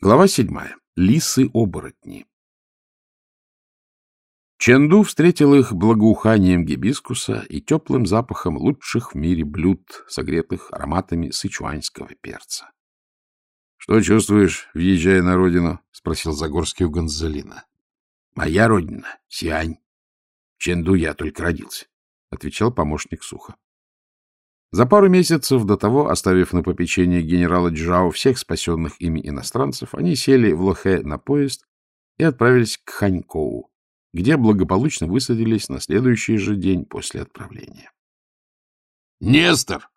Глава седьмая. Лисы-оборотни. Ченду встретил их благоуханием гибискуса и теплым запахом лучших в мире блюд, согретых ароматами сычуанского перца. — Что чувствуешь, въезжая на родину? — спросил Загорский у Гонзалина. — Моя родина — Сиань. В Ченду я только родился, — отвечал помощник сухо. За пару месяцев до того, оставив на попечение генерала Джао всех спасенных ими иностранцев, они сели в Лохе на поезд и отправились к Ханькоу, где благополучно высадились на следующий же день после отправления. — Нестор,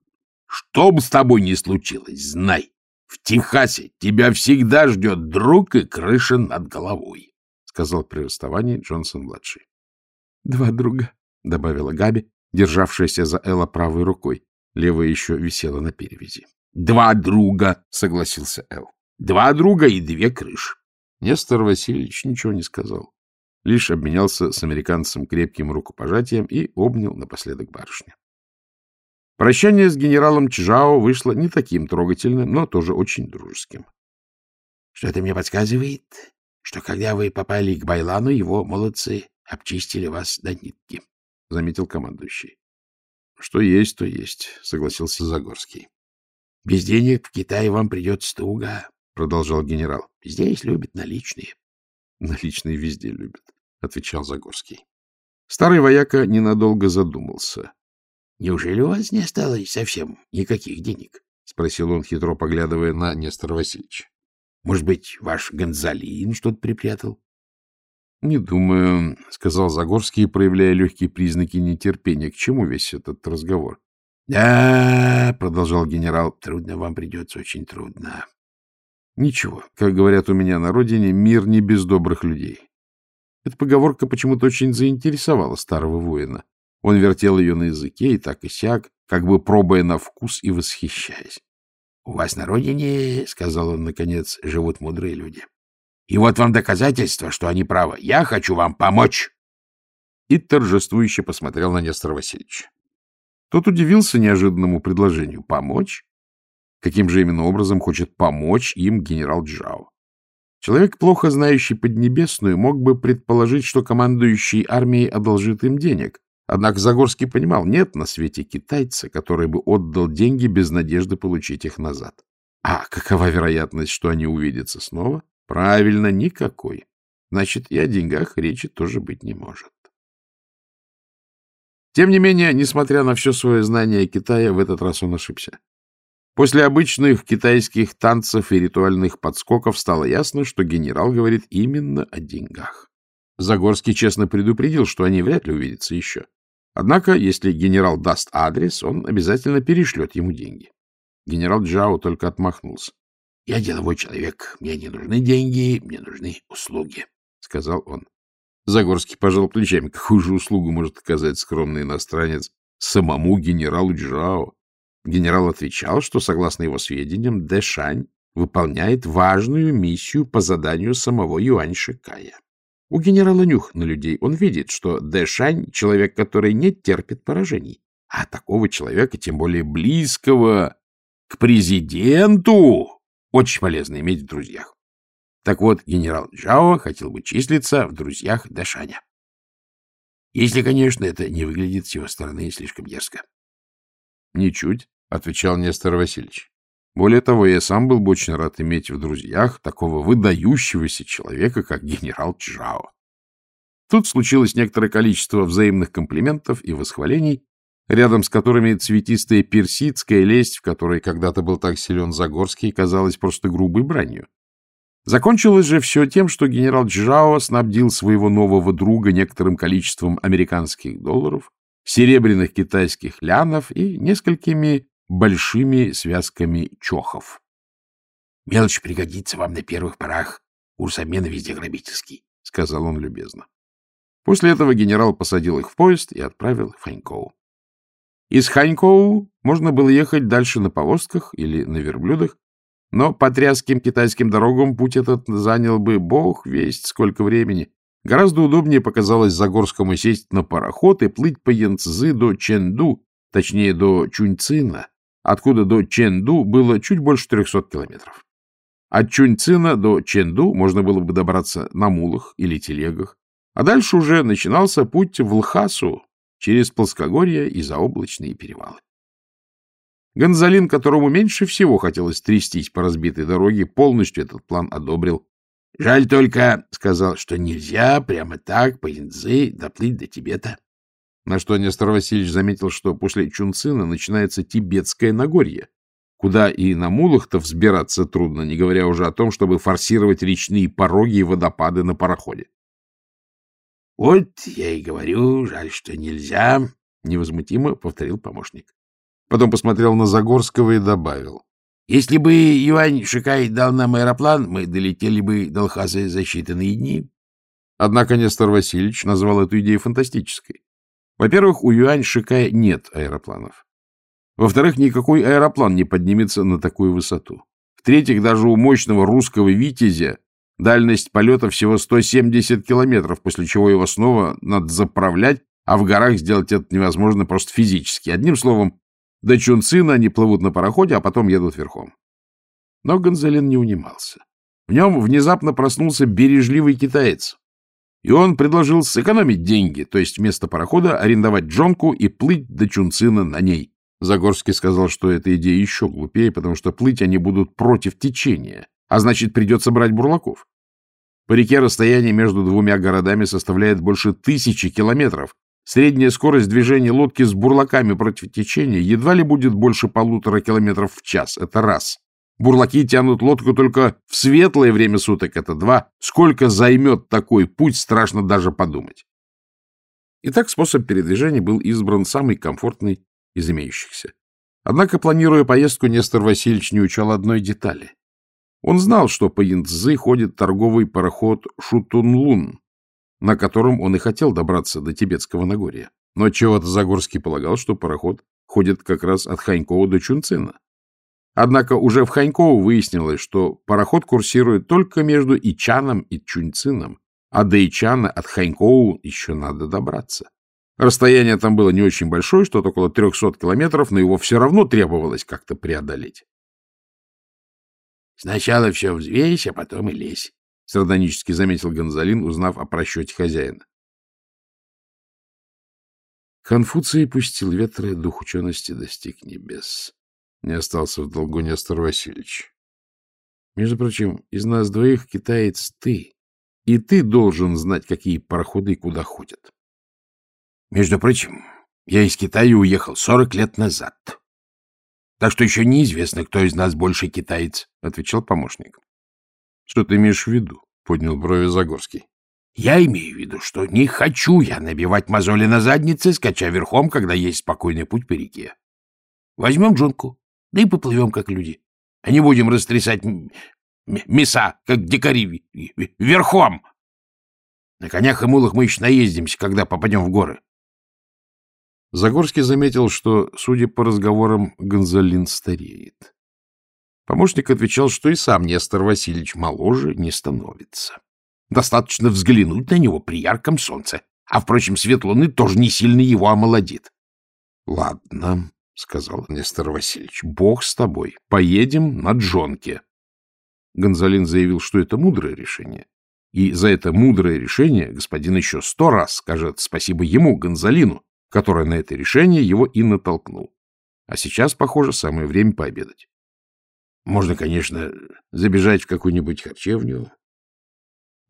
что бы с тобой ни случилось, знай, в Техасе тебя всегда ждет друг и крыша над головой, — сказал при расставании Джонсон-младший. — Два друга, — добавила Габи, державшаяся за Элла правой рукой. Левая еще висела на перевязи. — Два друга, — согласился Эл. — Два друга и две крыши. Нестор Васильевич ничего не сказал. Лишь обменялся с американцем крепким рукопожатием и обнял напоследок барышню. Прощание с генералом Чжао вышло не таким трогательным, но тоже очень дружеским. — Что-то мне подсказывает, что когда вы попали к Байлану, его молодцы обчистили вас до нитки, — заметил командующий. — Что есть, то есть, — согласился Загорский. — Без денег в Китае вам придется туго, — продолжал генерал. — Здесь любят наличные. — Наличные везде любят, — отвечал Загорский. Старый вояка ненадолго задумался. — Неужели у вас не осталось совсем никаких денег? — спросил он, хитро поглядывая на Нестора Васильевича. — Может быть, ваш Гонзалин что-то припрятал? — Не думаю, — сказал Загорский, проявляя легкие признаки нетерпения. К чему весь этот разговор? — Да, — продолжал генерал, — трудно вам придется, очень трудно. — Ничего, как говорят у меня на родине, мир не без добрых людей. Эта поговорка почему-то очень заинтересовала старого воина. Он вертел ее на языке и так и сяк, как бы пробуя на вкус и восхищаясь. — У вас на родине, — сказал он наконец, — живут мудрые люди. И вот вам доказательство, что они правы. Я хочу вам помочь. И торжествующе посмотрел на Нестора Васильевича. Тот удивился неожиданному предложению. Помочь? Каким же именно образом хочет помочь им генерал Джао? Человек, плохо знающий Поднебесную, мог бы предположить, что командующий армией одолжит им денег. Однако Загорский понимал, нет на свете китайца, который бы отдал деньги без надежды получить их назад. А какова вероятность, что они увидятся снова? Правильно, никакой. Значит, и о деньгах речи тоже быть не может. Тем не менее, несмотря на все свое знание Китая, в этот раз он ошибся. После обычных китайских танцев и ритуальных подскоков стало ясно, что генерал говорит именно о деньгах. Загорский честно предупредил, что они вряд ли увидятся еще. Однако, если генерал даст адрес, он обязательно перешлет ему деньги. Генерал Джао только отмахнулся. Я деловой человек, мне не нужны деньги, мне нужны услуги, — сказал он. Загорский пожал плечами. Какую же услугу может оказать скромный иностранец самому генералу Джао? Генерал отвечал, что, согласно его сведениям, Дэшань выполняет важную миссию по заданию самого Юань Шикая. У генерала нюх на людей. Он видит, что Дэшань — человек, который не терпит поражений. А такого человека, тем более близкого к президенту, очень полезно иметь в друзьях. Так вот, генерал Джао хотел бы числиться в друзьях Дашаня. Если, конечно, это не выглядит с его стороны слишком дерзко. — Ничуть, — отвечал Нестор Васильевич. Более того, я сам был бы очень рад иметь в друзьях такого выдающегося человека, как генерал Чжао. Тут случилось некоторое количество взаимных комплиментов и восхвалений, рядом с которыми цветистая персидская лесть, в которой когда-то был так силен Загорский, казалась просто грубой бранью. Закончилось же все тем, что генерал Джао снабдил своего нового друга некоторым количеством американских долларов, серебряных китайских лянов и несколькими большими связками чохов. — Мелочь пригодится вам на первых порах. Курс везде грабительский, — сказал он любезно. После этого генерал посадил их в поезд и отправил в Фанькоу. Из Ханькоу можно было ехать дальше на повозках или на верблюдах, но по тряским китайским дорогам путь этот занял бы бог весть сколько времени. Гораздо удобнее показалось Загорскому сесть на пароход и плыть по Янцзы до Ченду, точнее до Чуньцина, откуда до Ченду было чуть больше 300 километров. От Чуньцина до Ченду можно было бы добраться на мулах или телегах, а дальше уже начинался путь в Лхасу через плоскогорье и заоблачные перевалы. Гонзалин, которому меньше всего хотелось трястись по разбитой дороге, полностью этот план одобрил. — Жаль только, — сказал, — что нельзя прямо так по Янцзы доплыть до Тибета. На что Нестор Васильевич заметил, что после Чунцина начинается Тибетское Нагорье, куда и на мулах-то взбираться трудно, не говоря уже о том, чтобы форсировать речные пороги и водопады на пароходе. — Вот я и говорю, жаль, что нельзя, — невозмутимо повторил помощник. Потом посмотрел на Загорского и добавил. — Если бы Ивань Шикай дал нам аэроплан, мы долетели бы до Лхаза за считанные дни. Однако Нестор Васильевич назвал эту идею фантастической. Во-первых, у Юань Шикая нет аэропланов. Во-вторых, никакой аэроплан не поднимется на такую высоту. В-третьих, даже у мощного русского «Витязя» дальность полета всего 170 километров, после чего его снова надо заправлять, а в горах сделать это невозможно просто физически. Одним словом, до Чунцина они плывут на пароходе, а потом едут верхом. Но Гонзалин не унимался. В нем внезапно проснулся бережливый китаец. И он предложил сэкономить деньги, то есть вместо парохода арендовать джонку и плыть до Чунцина на ней. Загорский сказал, что эта идея еще глупее, потому что плыть они будут против течения, а значит, придется брать бурлаков. По реке расстояние между двумя городами составляет больше тысячи километров, Средняя скорость движения лодки с бурлаками против течения едва ли будет больше полутора километров в час. Это раз. Бурлаки тянут лодку только в светлое время суток. Это два. Сколько займет такой путь, страшно даже подумать. Итак, способ передвижения был избран самый комфортный из имеющихся. Однако, планируя поездку, Нестор Васильевич не учел одной детали. Он знал, что по Янцзы ходит торговый пароход Шутунлун, на котором он и хотел добраться до Тибетского Нагорья. Но чего-то Загорский полагал, что пароход ходит как раз от Ханькова до Чунцина. Однако уже в Ханьково выяснилось, что пароход курсирует только между Ичаном и Чунцином, а до Ичана от Ханькову еще надо добраться. Расстояние там было не очень большое, что-то около 300 километров, но его все равно требовалось как-то преодолеть. «Сначала все взвесь, а потом и лезь», — сардонически заметил Гонзалин, узнав о просчете хозяина. Конфуций пустил ветры, дух учености достиг небес. Не остался в долгу Нестор Васильевич. Между прочим, из нас двоих китаец ты, и ты должен знать, какие пароходы и куда ходят. Между прочим, я из Китая уехал сорок лет назад. Так что еще неизвестно, кто из нас больше китаец, — отвечал помощник. Что ты имеешь в виду? — поднял брови Загорский. — Я имею в виду, что не хочу я набивать мозоли на заднице, скача верхом, когда есть спокойный путь по реке. Возьмем джунку, да и поплывем, как люди. А не будем растрясать мяса, как дикари, верхом. На конях и мулах мы еще наездимся, когда попадем в горы. Загорский заметил, что, судя по разговорам, Гонзалин стареет. Помощник отвечал, что и сам Нестор Васильевич моложе не становится. Достаточно взглянуть на него при ярком солнце, а, впрочем, свет луны тоже не сильно его омолодит. — Ладно, — сказал Нестор Васильевич, — бог с тобой, поедем на джонке. Гонзалин заявил, что это мудрое решение. И за это мудрое решение господин еще сто раз скажет спасибо ему, Гонзалину, который на это решение его и натолкнул. А сейчас, похоже, самое время пообедать. Можно, конечно, забежать в какую-нибудь харчевню,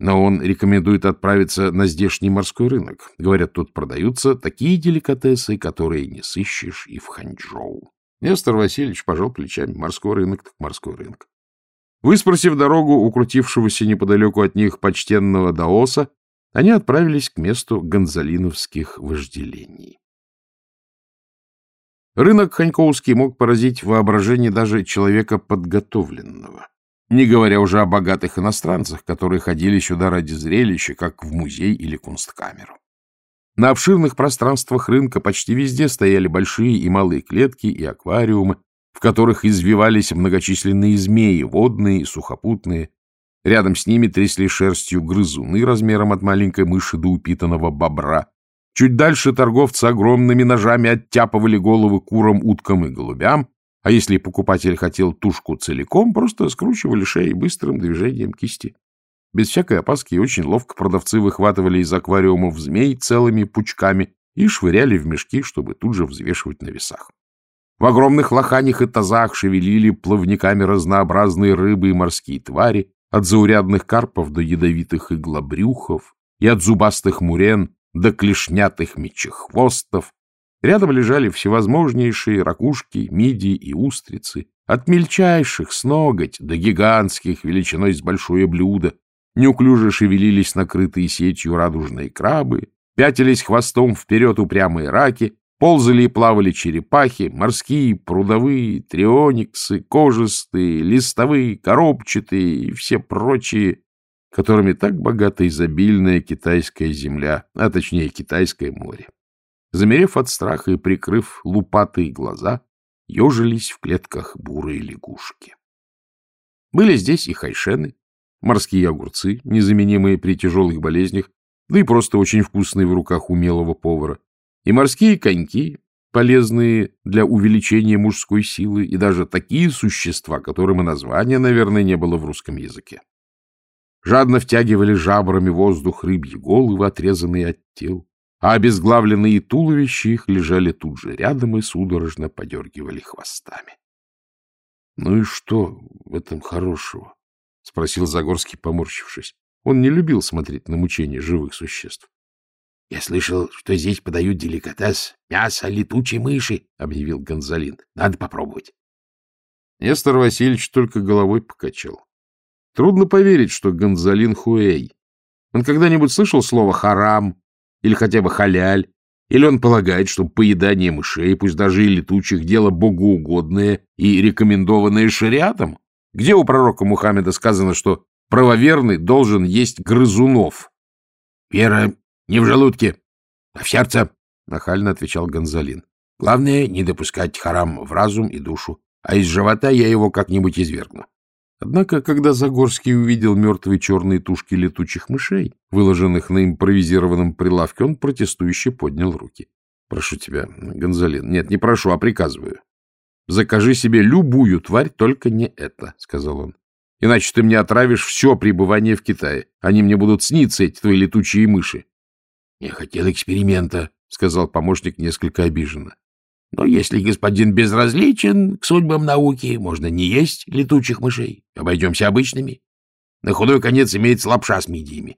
но он рекомендует отправиться на здешний морской рынок. Говорят, тут продаются такие деликатесы, которые не сыщешь и в Ханчжоу. Нестор Васильевич пожал плечами. Морской рынок так морской рынок. Выспросив дорогу у крутившегося неподалеку от них почтенного Даоса, они отправились к месту гонзалиновских вожделений. Рынок Ханьковский мог поразить воображение даже человека подготовленного, не говоря уже о богатых иностранцах, которые ходили сюда ради зрелища, как в музей или кунсткамеру. На обширных пространствах рынка почти везде стояли большие и малые клетки и аквариумы, в которых извивались многочисленные змеи, водные и сухопутные. Рядом с ними трясли шерстью грызуны размером от маленькой мыши до упитанного бобра, Чуть дальше торговцы огромными ножами оттяпывали головы курам, уткам и голубям, А если покупатель хотел тушку целиком, просто скручивали шеи быстрым движением кисти. Без всякой опаски очень ловко продавцы выхватывали из аквариумов змей целыми пучками и швыряли в мешки, чтобы тут же взвешивать на весах. В огромных лоханях и тазах шевелили плавниками разнообразные рыбы и морские твари, от заурядных карпов до ядовитых иглобрюхов, и от зубастых мурен до клешнятых мечехвостов. Рядом лежали всевозможнейшие ракушки, мидии и устрицы, от мельчайших с ноготь до гигантских величиной с большое блюдо. Неуклюже шевелились накрытые сетью радужные крабы, пятились хвостом вперед упрямые раки, ползали и плавали черепахи, морские, прудовые, триониксы, кожистые, листовые, коробчатые и все прочие, которыми так богата изобильная китайская земля, а точнее китайское море. Замерев от страха и прикрыв лупатые глаза, ежились в клетках бурые лягушки. Были здесь и хайшены, морские огурцы, незаменимые при тяжелых болезнях, да и просто очень вкусные в руках умелого повара, и морские коньки, полезные для увеличения мужской силы, и даже такие существа, которым и названия, наверное, не было в русском языке жадно втягивали жабрами воздух рыбьи головы, отрезанные от тел, а обезглавленные туловища их лежали тут же рядом и судорожно подергивали хвостами. — Ну и что в этом хорошего? — спросил Загорский, поморщившись. Он не любил смотреть на мучения живых существ. — Я слышал, что здесь подают деликатес — мясо летучей мыши, — объявил Гонзалин. — Надо попробовать. Нестор Васильевич только головой покачал. Трудно поверить, что Гонзалин Хуэй. Он когда-нибудь слышал слово «харам» или хотя бы «халяль»? Или он полагает, что поедание мышей, пусть даже и летучих, дело богоугодное и рекомендованное шариатом? Где у пророка Мухаммеда сказано, что правоверный должен есть грызунов? — Вера не в желудке, а в сердце, — нахально отвечал Гонзалин. — Главное — не допускать харам в разум и душу, а из живота я его как-нибудь извергну. Однако, когда Загорский увидел мертвые черные тушки летучих мышей, выложенных на импровизированном прилавке, он протестующе поднял руки. — Прошу тебя, Гонзалин. Нет, не прошу, а приказываю. Закажи себе любую тварь, только не это, — сказал он. — Иначе ты мне отравишь все пребывание в Китае. Они мне будут сниться, эти твои летучие мыши. — Я хотел эксперимента, — сказал помощник несколько обиженно. Но если господин безразличен к судьбам науки, можно не есть летучих мышей. Обойдемся обычными. На худой конец имеется лапша с мидиями.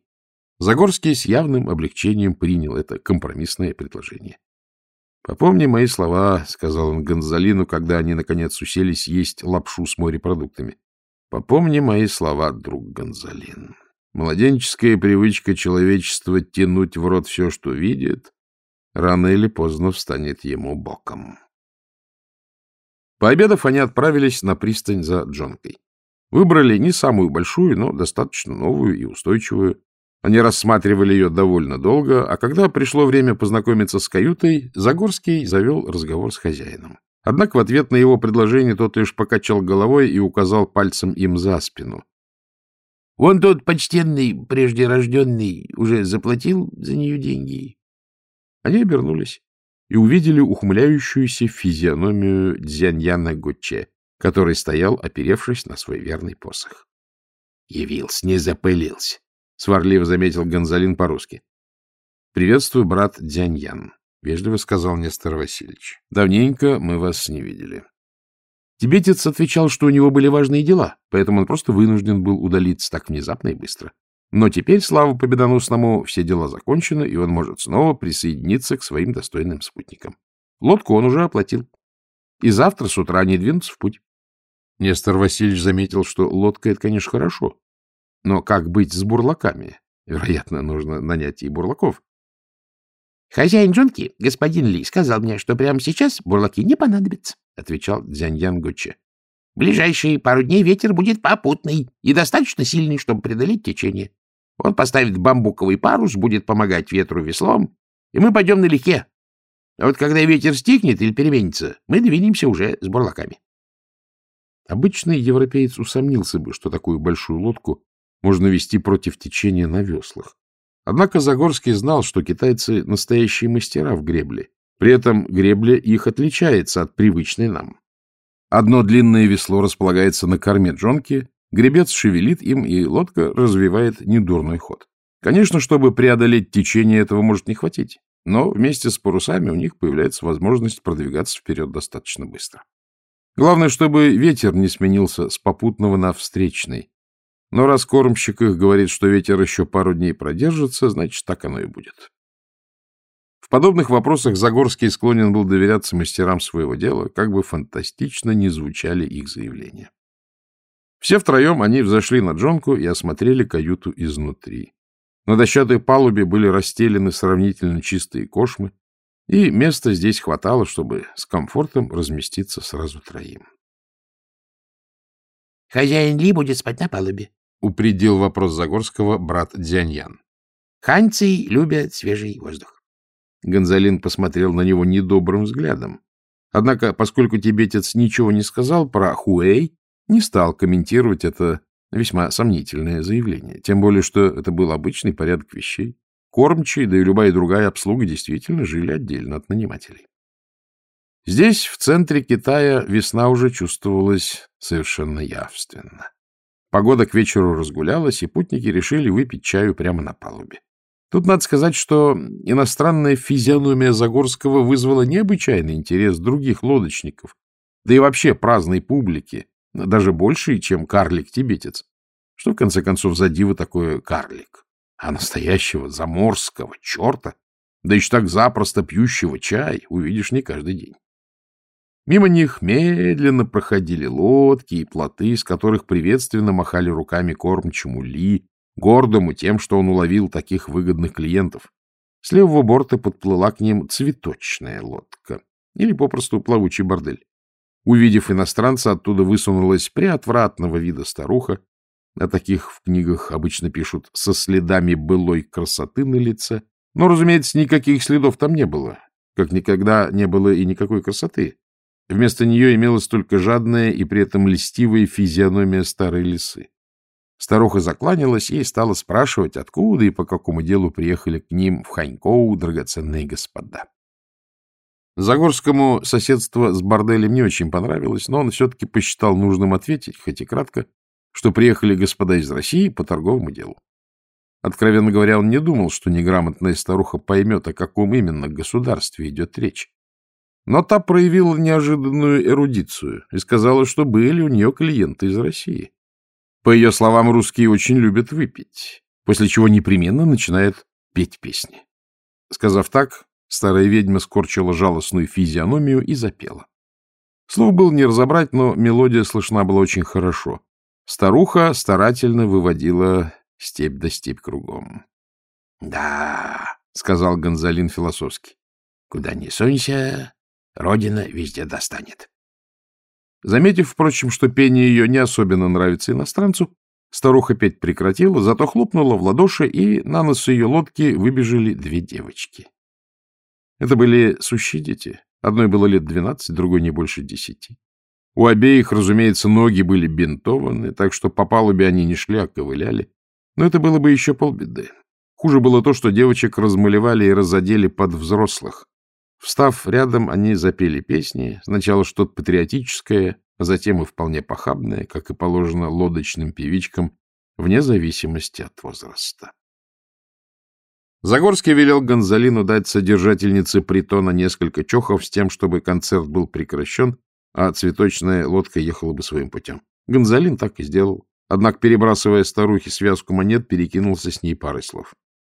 Загорский с явным облегчением принял это компромиссное предложение. — Попомни мои слова, — сказал он Гонзалину, когда они, наконец, уселись есть лапшу с морепродуктами. — Попомни мои слова, друг Гонзалин. Младенческая привычка человечества тянуть в рот все, что видит, рано или поздно встанет ему боком. Пообедав, они отправились на пристань за Джонкой. Выбрали не самую большую, но достаточно новую и устойчивую. Они рассматривали ее довольно долго, а когда пришло время познакомиться с каютой, Загорский завел разговор с хозяином. Однако в ответ на его предложение тот лишь покачал головой и указал пальцем им за спину. — Вон тот почтенный, прежде рожденный, уже заплатил за нее деньги. Они обернулись и увидели ухмыляющуюся физиономию Дзяньяна Гуче, который стоял, оперевшись на свой верный посох. — Явился, не запылился, — сварливо заметил Гонзалин по-русски. — Приветствую, брат Дзяньян, — вежливо сказал Нестор Васильевич. — Давненько мы вас не видели. Тибетец отвечал, что у него были важные дела, поэтому он просто вынужден был удалиться так внезапно и быстро. Но теперь, слава победоносному, все дела закончены, и он может снова присоединиться к своим достойным спутникам. Лодку он уже оплатил. И завтра с утра они двинутся в путь. Нестор Васильевич заметил, что лодка — это, конечно, хорошо. Но как быть с бурлаками? Вероятно, нужно нанять и бурлаков. — Хозяин Джунки, господин Ли, сказал мне, что прямо сейчас бурлаки не понадобятся, — отвечал Дзяньян Гуччи. — Ближайшие пару дней ветер будет попутный и достаточно сильный, чтобы преодолеть течение. Он поставит бамбуковый парус, будет помогать ветру веслом, и мы пойдем налегке. А вот когда ветер стихнет или переменится, мы двинемся уже с бурлаками. Обычный европеец усомнился бы, что такую большую лодку можно вести против течения на веслах. Однако Загорский знал, что китайцы — настоящие мастера в гребле. При этом гребля их отличается от привычной нам. Одно длинное весло располагается на корме джонки, гребец шевелит им, и лодка развивает недурной ход. Конечно, чтобы преодолеть течение, этого может не хватить, но вместе с парусами у них появляется возможность продвигаться вперед достаточно быстро. Главное, чтобы ветер не сменился с попутного на встречный. Но раз кормщик их говорит, что ветер еще пару дней продержится, значит, так оно и будет. В подобных вопросах Загорский склонен был доверяться мастерам своего дела, как бы фантастично не звучали их заявления. Все втроем они взошли на джонку и осмотрели каюту изнутри. На дощатой палубе были расстелены сравнительно чистые кошмы, и места здесь хватало, чтобы с комфортом разместиться сразу троим. — Хозяин Ли будет спать на палубе, — упредил вопрос Загорского брат Дзяньян. — Ханьцы любят свежий воздух. Гонзалин посмотрел на него недобрым взглядом. Однако, поскольку тибетец ничего не сказал про Хуэй, не стал комментировать это Весьма сомнительное заявление, тем более, что это был обычный порядок вещей. Кормчие, да и любая другая обслуга действительно жили отдельно от нанимателей. Здесь, в центре Китая, весна уже чувствовалась совершенно явственно. Погода к вечеру разгулялась, и путники решили выпить чаю прямо на палубе. Тут надо сказать, что иностранная физиономия Загорского вызвала необычайный интерес других лодочников, да и вообще праздной публики, даже больше, чем карлик-тибетец. Что, в конце концов, за диво такое карлик? А настоящего заморского черта, да еще так запросто пьющего чай, увидишь не каждый день. Мимо них медленно проходили лодки и плоты, с которых приветственно махали руками кормчему Ли, гордому тем, что он уловил таких выгодных клиентов. С левого борта подплыла к ним цветочная лодка, или попросту плавучий бордель. Увидев иностранца, оттуда высунулась приотвратного вида старуха, о таких в книгах обычно пишут со следами былой красоты на лице, но, разумеется, никаких следов там не было, как никогда не было и никакой красоты. Вместо нее имелась только жадная и при этом льстивая физиономия старой лисы. Старуха закланялась и стала спрашивать, откуда и по какому делу приехали к ним в Ханькоу драгоценные господа. Загорскому соседство с борделем не очень понравилось, но он все-таки посчитал нужным ответить, хоть и кратко, что приехали господа из России по торговому делу. Откровенно говоря, он не думал, что неграмотная старуха поймет, о каком именно государстве идет речь. Но та проявила неожиданную эрудицию и сказала, что были у нее клиенты из России. По ее словам, русские очень любят выпить, после чего непременно начинают петь песни. Сказав так, Старая ведьма скорчила жалостную физиономию и запела. Слов было не разобрать, но мелодия слышна была очень хорошо. Старуха старательно выводила степь да степь кругом. — Да, — сказал Гонзалин философски, — куда ни сунься, родина везде достанет. Заметив, впрочем, что пение ее не особенно нравится иностранцу, старуха петь прекратила, зато хлопнула в ладоши, и на нос ее лодки выбежали две девочки. Это были сущие дети. Одной было лет двенадцать, другой не больше десяти. У обеих, разумеется, ноги были бинтованы, так что по палубе они не шли, а ковыляли. Но это было бы еще полбеды. Хуже было то, что девочек размалевали и разодели под взрослых. Встав рядом, они запели песни, сначала что-то патриотическое, а затем и вполне похабное, как и положено лодочным певичкам, вне зависимости от возраста. Загорский велел Гонзалину дать содержательнице притона несколько чохов с тем, чтобы концерт был прекращен, а цветочная лодка ехала бы своим путем. Гонзалин так и сделал. Однако, перебрасывая старухе связку монет, перекинулся с ней парой слов.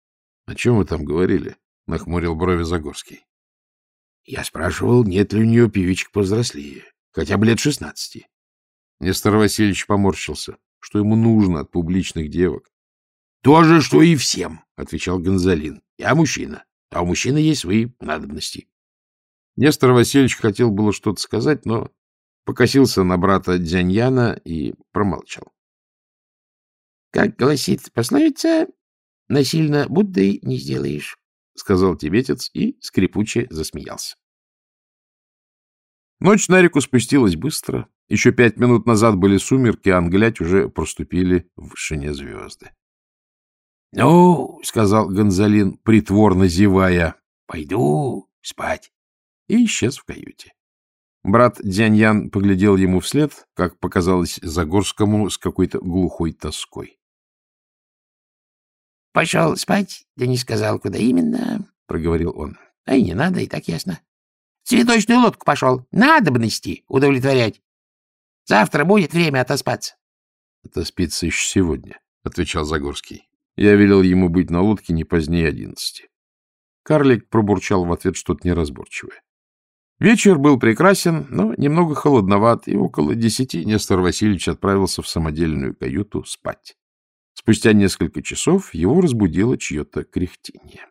— О чем вы там говорили? — нахмурил брови Загорский. — Я спрашивал, нет ли у нее певичек повзрослее, хотя бы лет шестнадцати. Нестор Васильевич поморщился. Что ему нужно от публичных девок? То же, что и всем, — отвечал Гонзалин. — Я мужчина, а у мужчины есть свои надобности. Нестор Васильевич хотел было что-то сказать, но покосился на брата Дзяньяна и промолчал. — Как гласит пословица, насильно Буддой не сделаешь, — сказал тибетец и скрипуче засмеялся. Ночь на реку спустилась быстро. Еще пять минут назад были сумерки, а англять уже проступили в вышине звезды. — Ну, — сказал Гонзалин, притворно зевая, — пойду спать. И исчез в каюте. Брат Дзяньян поглядел ему вслед, как показалось Загорскому, с какой-то глухой тоской. — Пошел спать, да не сказал, куда именно, — проговорил он. — А и не надо, и так ясно. — Цветочную лодку пошел. Надобности удовлетворять. Завтра будет время отоспаться. — Отоспиться еще сегодня, — отвечал Загорский. Я велел ему быть на лодке не позднее одиннадцати. Карлик пробурчал в ответ что-то неразборчивое. Вечер был прекрасен, но немного холодноват, и около десяти Нестор Васильевич отправился в самодельную каюту спать. Спустя несколько часов его разбудило чье-то кряхтение.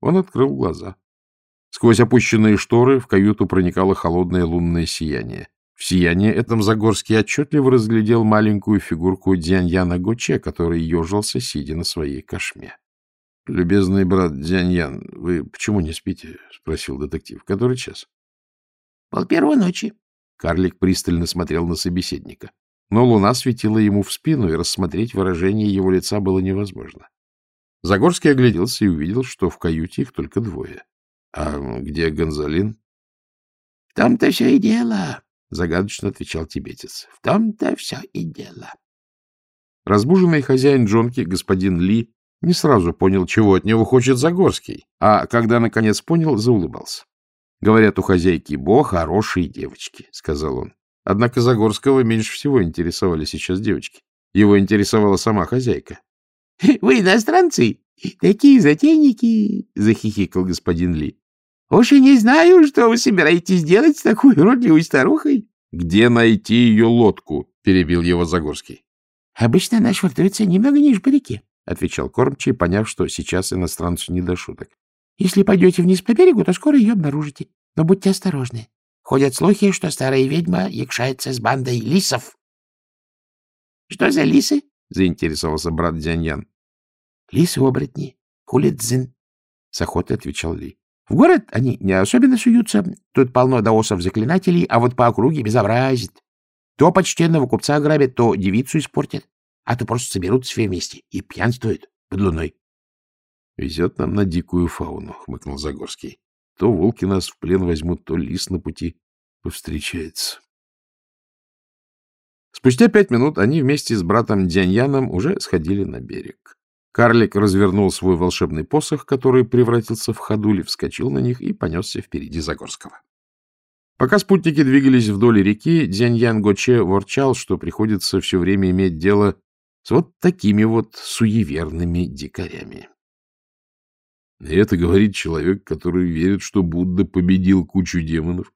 Он открыл глаза. Сквозь опущенные шторы в каюту проникало холодное лунное сияние. В сиянии этом Загорский отчетливо разглядел маленькую фигурку Дзяньяна Гоче, который ежился, сидя на своей кошме. — Любезный брат Дзяньян, вы почему не спите? — спросил детектив. — Который час? — Пол первой ночи. Карлик пристально смотрел на собеседника. Но луна светила ему в спину, и рассмотреть выражение его лица было невозможно. Загорский огляделся и увидел, что в каюте их только двое. — А где Гонзалин? — В том-то все и дело, — загадочно отвечал тибетец. — В том-то все и дело. Разбуженный хозяин Джонки, господин Ли, не сразу понял, чего от него хочет Загорский, а когда, наконец, понял, заулыбался. — Говорят, у хозяйки Бо хорошие девочки, — сказал он. Однако Загорского меньше всего интересовали сейчас девочки. Его интересовала сама хозяйка. — Вы иностранцы? Такие затейники! — захихикал господин Ли. — Уж и не знаю, что вы собираетесь делать с такой уродливой старухой. — Где найти ее лодку? — перебил его Загорский. — Обычно она швартуется немного ниже по реке, — отвечал кормчий, поняв, что сейчас иностранцу не до шуток. — Если пойдете вниз по берегу, то скоро ее обнаружите. Но будьте осторожны. Ходят слухи, что старая ведьма якшается с бандой лисов. — Что за лисы? — заинтересовался брат Дзяньян. — Лисы-оборотни, хулидзин, — с охотой отвечал Ли. — В город они не особенно суются. Тут полно даосов-заклинателей, а вот по округе безобразит. То почтенного купца ограбят, то девицу испортят а то просто соберутся все вместе и пьянствуют под луной. — Везет нам на дикую фауну, — хмыкнул Загорский. — То волки нас в плен возьмут, то лис на пути повстречается. Спустя пять минут они вместе с братом Дзяньяном уже сходили на берег. Карлик развернул свой волшебный посох, который превратился в ходуль, вскочил на них и понесся впереди Загорского. Пока спутники двигались вдоль реки, Дзяньян Гоче ворчал, что приходится все время иметь дело с вот такими вот суеверными дикарями. И это говорит человек, который верит, что Будда победил кучу демонов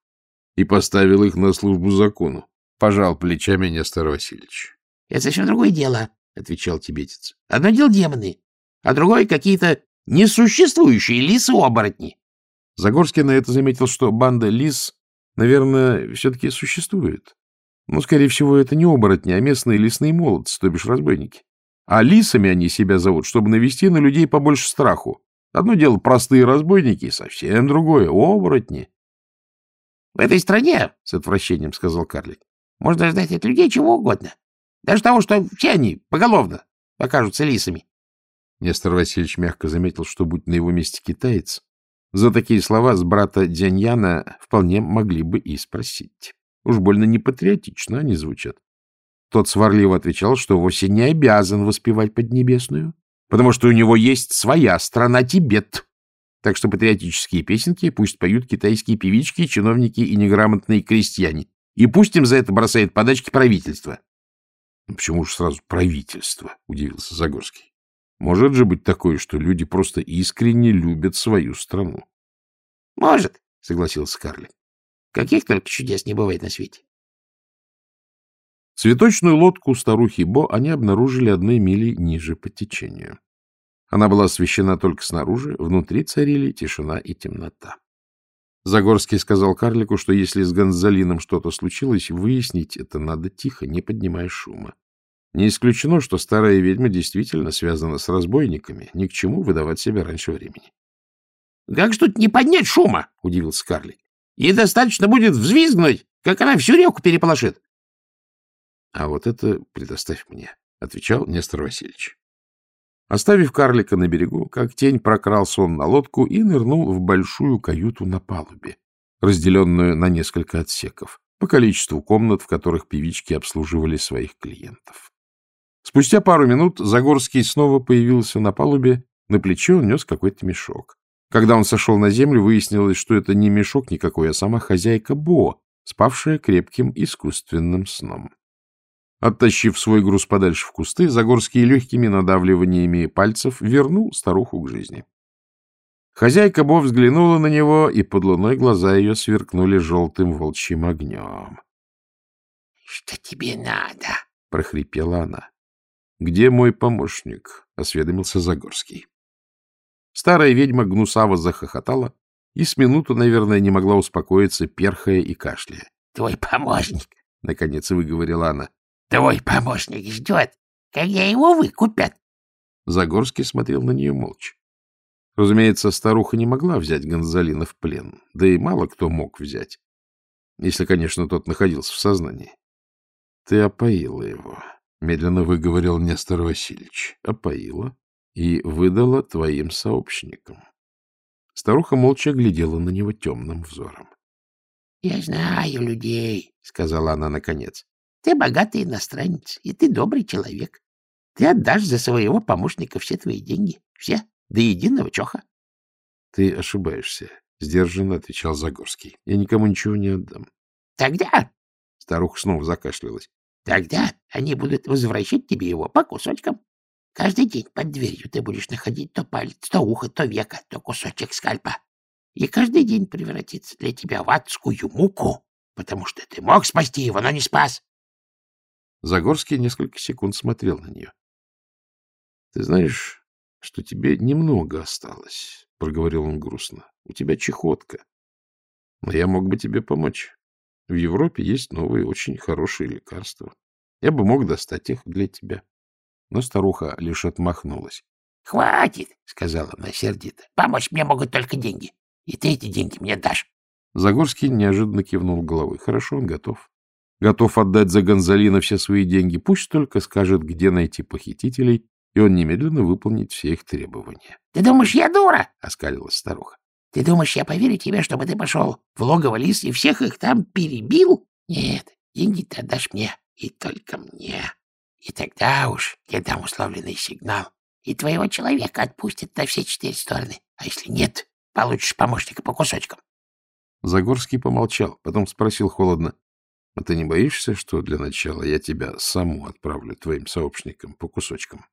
и поставил их на службу закону. Пожал плечами Нестор Васильевич. — Это совсем другое дело, — отвечал тибетец. — Одно дело демоны, а другое какие-то несуществующие лисы-оборотни. Загорский на это заметил, что банда лис, наверное, все-таки существует. Ну, скорее всего, это не оборотни, а местные лесные молодцы, то бишь разбойники. А лисами они себя зовут, чтобы навести на людей побольше страху. Одно дело простые разбойники, совсем другое — оборотни. — В этой стране, — с отвращением сказал карлик, — можно ждать от людей чего угодно. Даже того, что все они поголовно покажутся лисами. Нестор Васильевич мягко заметил, что, будь на его месте китаец, за такие слова с брата Дзяньяна вполне могли бы и спросить. Уж больно непатриотично они звучат. Тот сварливо отвечал, что вовсе не обязан воспевать Поднебесную, потому что у него есть своя страна Тибет. Так что патриотические песенки пусть поют китайские певички, чиновники и неграмотные крестьяне. И пусть им за это бросает подачки правительства. — Почему же сразу правительство? — удивился Загорский. — Может же быть такое, что люди просто искренне любят свою страну? — Может, — согласился Карлик. Каких только чудес не бывает на свете. Цветочную лодку старухи Бо они обнаружили одной мили ниже по течению. Она была освещена только снаружи, внутри царили тишина и темнота. Загорский сказал карлику, что если с Гонзалином что-то случилось, выяснить это надо тихо, не поднимая шума. Не исключено, что старая ведьма действительно связана с разбойниками, ни к чему выдавать себя раньше времени. — Как ж тут не поднять шума? — удивился карлик. И достаточно будет взвизгнуть, как она всю реку переполошит. — А вот это предоставь мне, — отвечал Нестор Васильевич. Оставив карлика на берегу, как тень прокрался он на лодку и нырнул в большую каюту на палубе. разделенную на несколько отсеков, по количеству комнат, в которых певички обслуживали своих клиентов. Спустя пару минут Загорский снова появился на палубе, на плече он нес какой-то мешок. Когда он сошел на землю, выяснилось, что это не мешок никакой, а сама хозяйка Бо, спавшая крепким искусственным сном. Оттащив свой груз подальше в кусты, Загорский легкими надавливаниями пальцев вернул старуху к жизни. Хозяйка Бо взглянула на него, и под луной глаза ее сверкнули желтым волчьим огнем. — Что тебе надо? — прохрипела она. — Где мой помощник? — осведомился Загорский. Старая ведьма гнусаво захохотала и с минуту, наверное, не могла успокоиться, перхая и кашляя. — Твой помощник, — наконец выговорила она. — Твой помощник ждет, когда его выкупят. Загорский смотрел на нее молча. Разумеется, старуха не могла взять Гонзалина в плен, да и мало кто мог взять, если, конечно, тот находился в сознании. — Ты опоила его, — медленно выговорил Нестор Васильевич. — Опоила и выдала твоим сообщникам. Старуха молча глядела на него темным взором. — Я знаю людей, — сказала она наконец. — Ты богатый иностранец, и ты добрый человек. Ты отдашь за своего помощника все твои деньги. Все, до единого чоха. — Ты ошибаешься, — сдержанно отвечал Загорский. — Я никому ничего не отдам. — Тогда... — старуха снова закашлялась. — Тогда они будут возвращать тебе его по кусочкам. Каждый день под дверью ты будешь находить то палец, то ухо, то века, то кусочек скальпа. И каждый день превратится для тебя в адскую муку, потому что ты мог спасти его, но не спас. Загорский несколько секунд смотрел на нее. — Ты знаешь, что тебе немного осталось, — проговорил он грустно. — У тебя чехотка. Но я мог бы тебе помочь. В Европе есть новые, очень хорошие лекарства. Я бы мог достать их для тебя. Но старуха лишь отмахнулась. — Хватит, — сказала она сердито. — Помочь мне могут только деньги. И ты эти деньги мне дашь. Загорский неожиданно кивнул головой. Хорошо, он готов. Готов отдать за Гонзалина все свои деньги. Пусть только скажет, где найти похитителей, и он немедленно выполнит все их требования. — Ты думаешь, я дура? — оскалилась старуха. — Ты думаешь, я поверю тебе, чтобы ты пошел в логово лис и всех их там перебил? Нет, деньги ты отдашь мне, и только мне. И тогда уж я дам условленный сигнал, и твоего человека отпустят на все четыре стороны. А если нет, получишь помощника по кусочкам. Загорский помолчал, потом спросил холодно. — А ты не боишься, что для начала я тебя саму отправлю твоим сообщникам по кусочкам?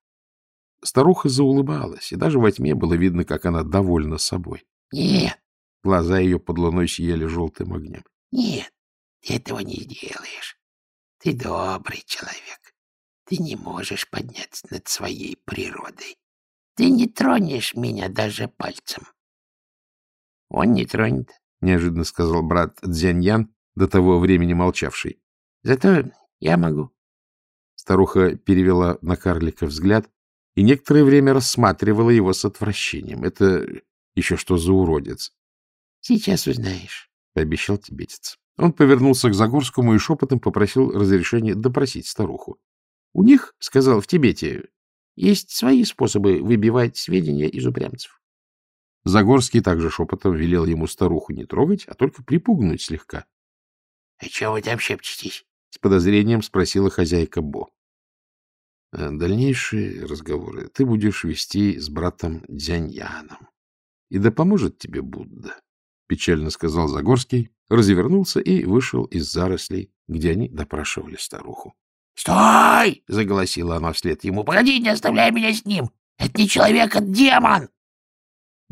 Старуха заулыбалась, и даже во тьме было видно, как она довольна собой. — Нет. Глаза ее под луной сияли желтым огнем. — Нет, ты этого не сделаешь. Ты добрый человек. Ты не можешь подняться над своей природой. Ты не тронешь меня даже пальцем. Он не тронет, — неожиданно сказал брат Дзяньян, до того времени молчавший. Зато я могу. Старуха перевела на карлика взгляд и некоторое время рассматривала его с отвращением. Это еще что за уродец? — Сейчас узнаешь, — пообещал тибетец. Он повернулся к Загорскому и шепотом попросил разрешения допросить старуху. У них, — сказал в Тибете, — есть свои способы выбивать сведения из упрямцев. Загорский также шепотом велел ему старуху не трогать, а только припугнуть слегка. — А чего вы там шепчетесь? — с подозрением спросила хозяйка Бо. «Э, — Дальнейшие разговоры ты будешь вести с братом Дзяньяном. И да поможет тебе Будда, — печально сказал Загорский, развернулся и вышел из зарослей, где они допрашивали старуху. «Стой!» — заголосила она вслед ему. «Погоди, не оставляй меня с ним! Это не человек, это демон!»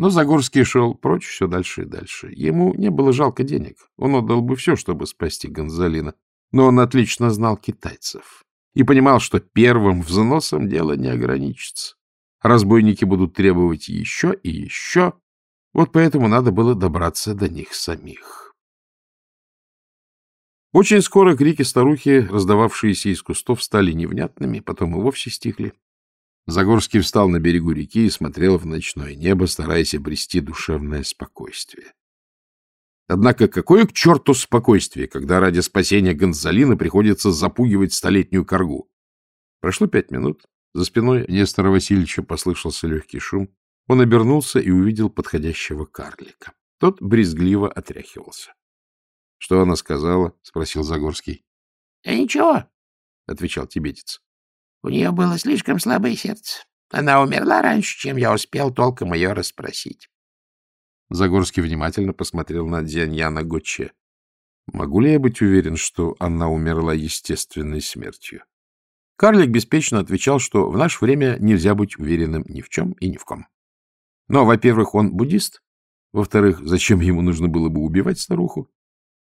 Но Загорский шел прочь все дальше и дальше. Ему не было жалко денег. Он отдал бы все, чтобы спасти Гонзалина. Но он отлично знал китайцев и понимал, что первым взносом дело не ограничится. Разбойники будут требовать еще и еще. Вот поэтому надо было добраться до них самих. Очень скоро крики старухи, раздававшиеся из кустов, стали невнятными, потом и вовсе стихли. Загорский встал на берегу реки и смотрел в ночное небо, стараясь обрести душевное спокойствие. Однако какое к черту спокойствие, когда ради спасения Гонзалина приходится запугивать столетнюю коргу? Прошло пять минут. За спиной Нестора Васильевича послышался легкий шум. Он обернулся и увидел подходящего карлика. Тот брезгливо отряхивался. — Что она сказала? — спросил Загорский. — Да ничего, — отвечал тибетец. — У нее было слишком слабое сердце. Она умерла раньше, чем я успел толком ее расспросить. Загорский внимательно посмотрел на Дзяньяна Гоче. Могу ли я быть уверен, что она умерла естественной смертью? Карлик беспечно отвечал, что в наше время нельзя быть уверенным ни в чем и ни в ком. Но, во-первых, он буддист. Во-вторых, зачем ему нужно было бы убивать старуху?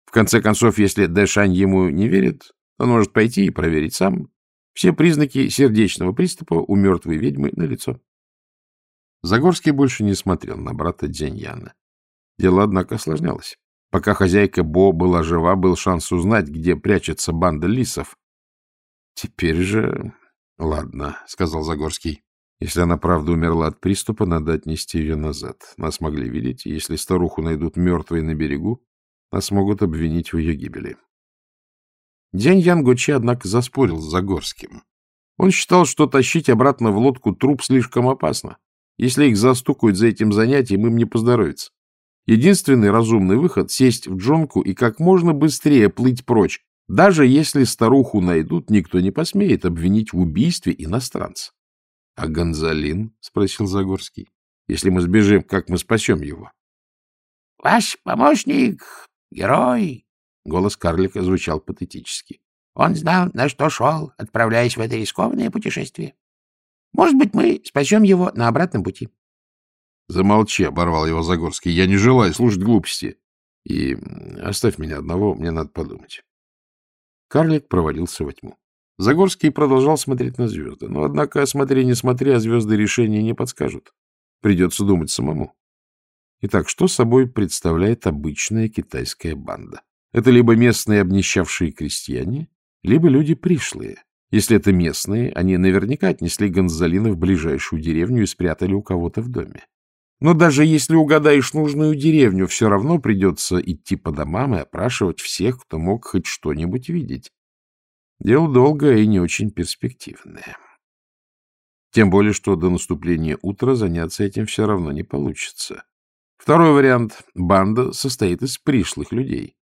В конце концов, если Дэшань ему не верит, он может пойти и проверить сам. Все признаки сердечного приступа у мертвой ведьмы налицо. Загорский больше не смотрел на брата Дзяньяна. Дело, однако, осложнялось. Пока хозяйка Бо была жива, был шанс узнать, где прячется банда лисов. Теперь же... — Ладно, — сказал Загорский. Если она правда умерла от приступа, надо отнести ее назад. Нас могли видеть, если старуху найдут мертвой на берегу, нас могут обвинить в ее гибели. Дянь Янгучи, однако, заспорил с Загорским. Он считал, что тащить обратно в лодку труп слишком опасно. Если их застукают за этим занятием, им не поздоровится. Единственный разумный выход — сесть в джонку и как можно быстрее плыть прочь. Даже если старуху найдут, никто не посмеет обвинить в убийстве иностранца. — А Гонзалин? — спросил Загорский. — Если мы сбежим, как мы спасем его? — Ваш помощник — герой, Голос карлика звучал патетически. Он знал, на что шел, отправляясь в это рискованное путешествие. Может быть, мы спасем его на обратном пути. — Замолчи, — оборвал его Загорский. — Я не желаю слушать глупости. И оставь меня одного, мне надо подумать. Карлик провалился во тьму. Загорский продолжал смотреть на звезды. Но, однако, смотри, не смотри, а звезды решения не подскажут. Придется думать самому. Итак, что собой представляет обычная китайская банда? Это либо местные обнищавшие крестьяне, либо люди пришлые. Если это местные, они наверняка отнесли Гонзалина в ближайшую деревню и спрятали у кого-то в доме. Но даже если угадаешь нужную деревню, все равно придется идти по домам и опрашивать всех, кто мог хоть что-нибудь видеть. Дело долгое и не очень перспективное. Тем более, что до наступления утра заняться этим все равно не получится. Второй вариант — банда состоит из пришлых людей.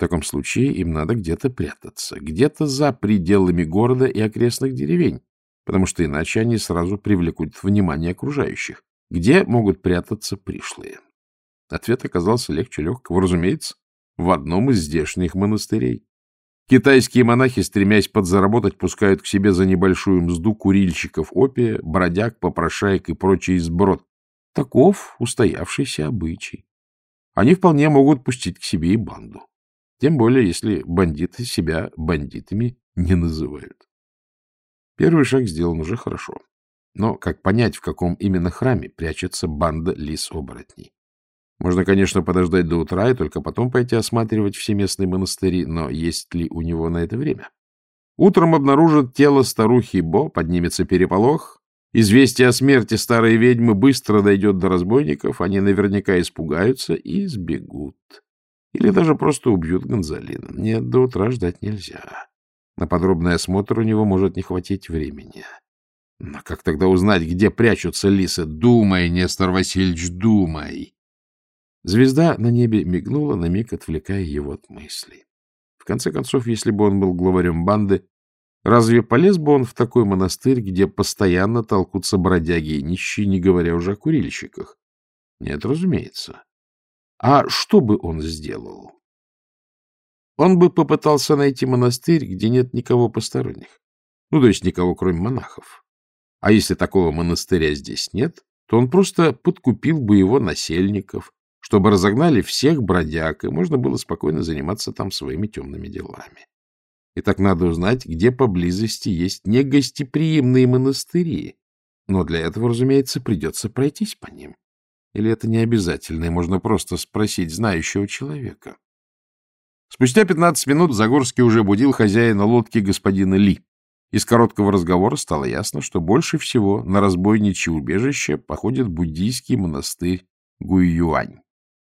В таком случае им надо где-то прятаться, где-то за пределами города и окрестных деревень, потому что иначе они сразу привлекут внимание окружающих. Где могут прятаться пришлые? Ответ оказался легче легкого, разумеется, в одном из здешних монастырей. Китайские монахи, стремясь подзаработать, пускают к себе за небольшую мзду курильщиков опия, бродяг, попрошаек и прочий сброд. Таков устоявшийся обычай. Они вполне могут пустить к себе и банду. Тем более, если бандиты себя бандитами не называют. Первый шаг сделан уже хорошо. Но как понять, в каком именно храме прячется банда лис-оборотней? Можно, конечно, подождать до утра и только потом пойти осматривать все местные монастыри, но есть ли у него на это время? Утром обнаружат тело старухи Бо, поднимется переполох. Известие о смерти старой ведьмы быстро дойдет до разбойников, они наверняка испугаются и сбегут. Или даже просто убьют Гонзалина. Нет, до утра ждать нельзя. На подробный осмотр у него может не хватить времени. Но как тогда узнать, где прячутся лисы? Думай, Нестор Васильевич, думай! Звезда на небе мигнула, на миг отвлекая его от мыслей. В конце концов, если бы он был главарем банды, разве полез бы он в такой монастырь, где постоянно толкутся бродяги и нищие, не говоря уже о курильщиках? Нет, разумеется. А что бы он сделал? Он бы попытался найти монастырь, где нет никого посторонних. Ну, то есть никого, кроме монахов. А если такого монастыря здесь нет, то он просто подкупил бы его насельников, чтобы разогнали всех бродяг, и можно было спокойно заниматься там своими темными делами. И так надо узнать, где поблизости есть негостеприимные монастыри. Но для этого, разумеется, придется пройтись по ним. Или это не обязательно, и можно просто спросить знающего человека? Спустя пятнадцать минут Загорский уже будил хозяина лодки господина Ли. Из короткого разговора стало ясно, что больше всего на разбойничье убежище походит буддийский монастырь Гуйюань.